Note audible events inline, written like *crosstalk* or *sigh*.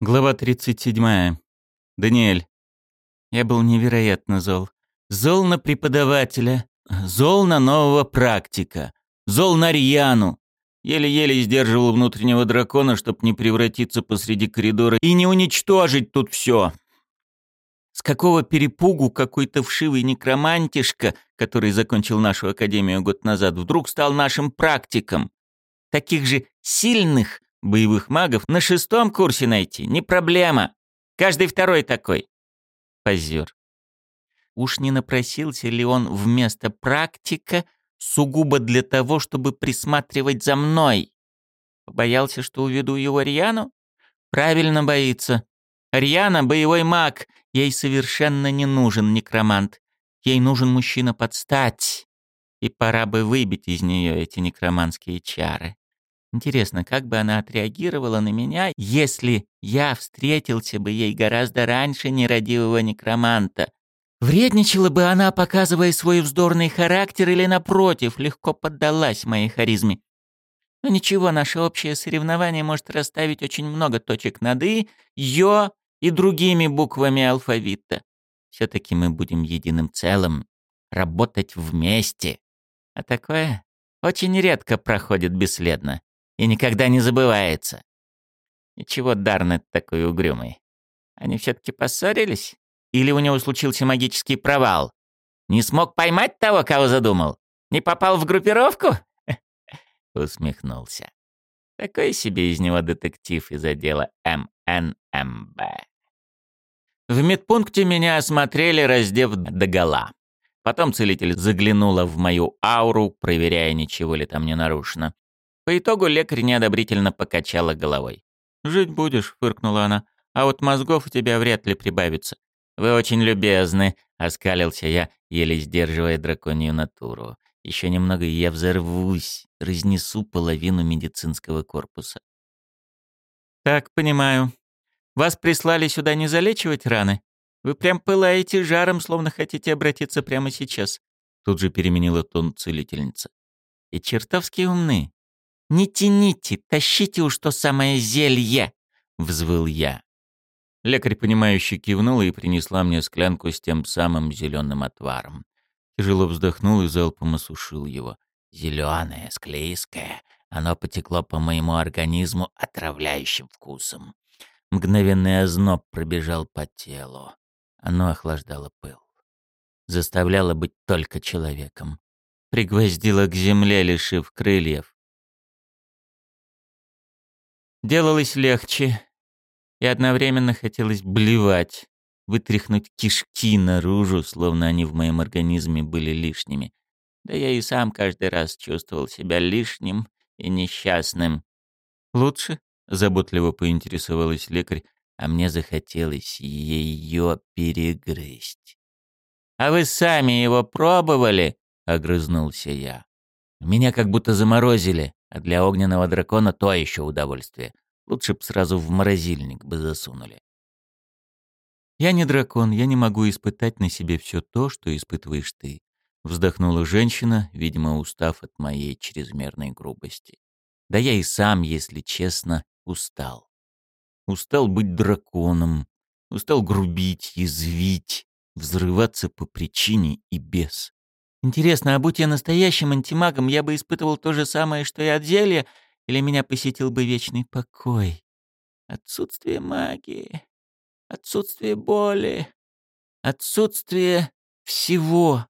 Глава 37. Даниэль. Я был невероятно зол. Зол на преподавателя, зол на нового практика, зол на Рьяну. Еле-еле сдерживал внутреннего дракона, чтобы не превратиться посреди коридора и не уничтожить тут все. С какого перепугу какой-то вшивый некромантишка, который закончил нашу академию год назад, вдруг стал нашим практиком? Таких же сильных, Боевых магов на шестом курсе найти не проблема. Каждый второй такой. Позер. Уж не напросился ли он вместо практика сугубо для того, чтобы присматривать за мной? Боялся, что уведу его Рьяну? Правильно боится. Рьяна — боевой маг. Ей совершенно не нужен некромант. Ей нужен мужчина под стать. И пора бы выбить из нее эти некроманские чары. Интересно, как бы она отреагировала на меня, если я встретился бы ей гораздо раньше нерадивого некроманта? Вредничала бы она, показывая свой вздорный характер, или, напротив, легко поддалась моей харизме? Но ничего, наше общее соревнование может расставить очень много точек над «и», «ё» и другими буквами алфавита. Все-таки мы будем единым целым, работать вместе. А такое очень редко проходит бесследно и никогда не забывается. Ничего Дарнет такой угрюмый? Они все-таки поссорились? Или у него случился магический провал? Не смог поймать того, кого задумал? Не попал в группировку? *laughs* Усмехнулся. Такой себе из него детектив из отдела МНМБ. В медпункте меня осмотрели, раздев догола. Потом целитель заглянула в мою ауру, проверяя, ничего ли там не нарушено. По итогу лекарь неодобрительно покачала головой. «Жить будешь», — фыркнула она, — «а вот мозгов у тебя вряд ли прибавится». «Вы очень любезны», — оскалился я, еле сдерживая драконью натуру. «Еще немного, и я взорвусь, разнесу половину медицинского корпуса». «Так, понимаю. Вас прислали сюда не залечивать раны? Вы прям пылаете жаром, словно хотите обратиться прямо сейчас». Тут же переменила тон целительница. «И чертовски умны. «Не тяните, тащите уж то самое зелье!» — взвыл я. Лекарь, понимающе кивнула и принесла мне склянку с тем самым зеленым отваром. Тяжело вздохнул и залпом осушил его. Зеленое, склейское, оно потекло по моему организму отравляющим вкусом. Мгновенный озноб пробежал по телу. Оно охлаждало пыл. Заставляло быть только человеком. Пригвоздило к земле, лишив крыльев. Делалось легче, и одновременно хотелось блевать, вытряхнуть кишки наружу, словно они в моем организме были лишними. Да я и сам каждый раз чувствовал себя лишним и несчастным. «Лучше?» — заботливо поинтересовалась лекарь, а мне захотелось ее перегрызть. «А вы сами его пробовали?» — огрызнулся я. Меня как будто заморозили. А для огненного дракона то еще удовольствие. Лучше б сразу в морозильник бы засунули. «Я не дракон, я не могу испытать на себе все то, что испытываешь ты», — вздохнула женщина, видимо, устав от моей чрезмерной грубости. «Да я и сам, если честно, устал. Устал быть драконом, устал грубить, язвить, взрываться по причине и без. Интересно, а будь я настоящим антимагом, я бы испытывал то же самое, что и от зелья, или меня посетил бы вечный покой? Отсутствие магии, отсутствие боли, отсутствие всего.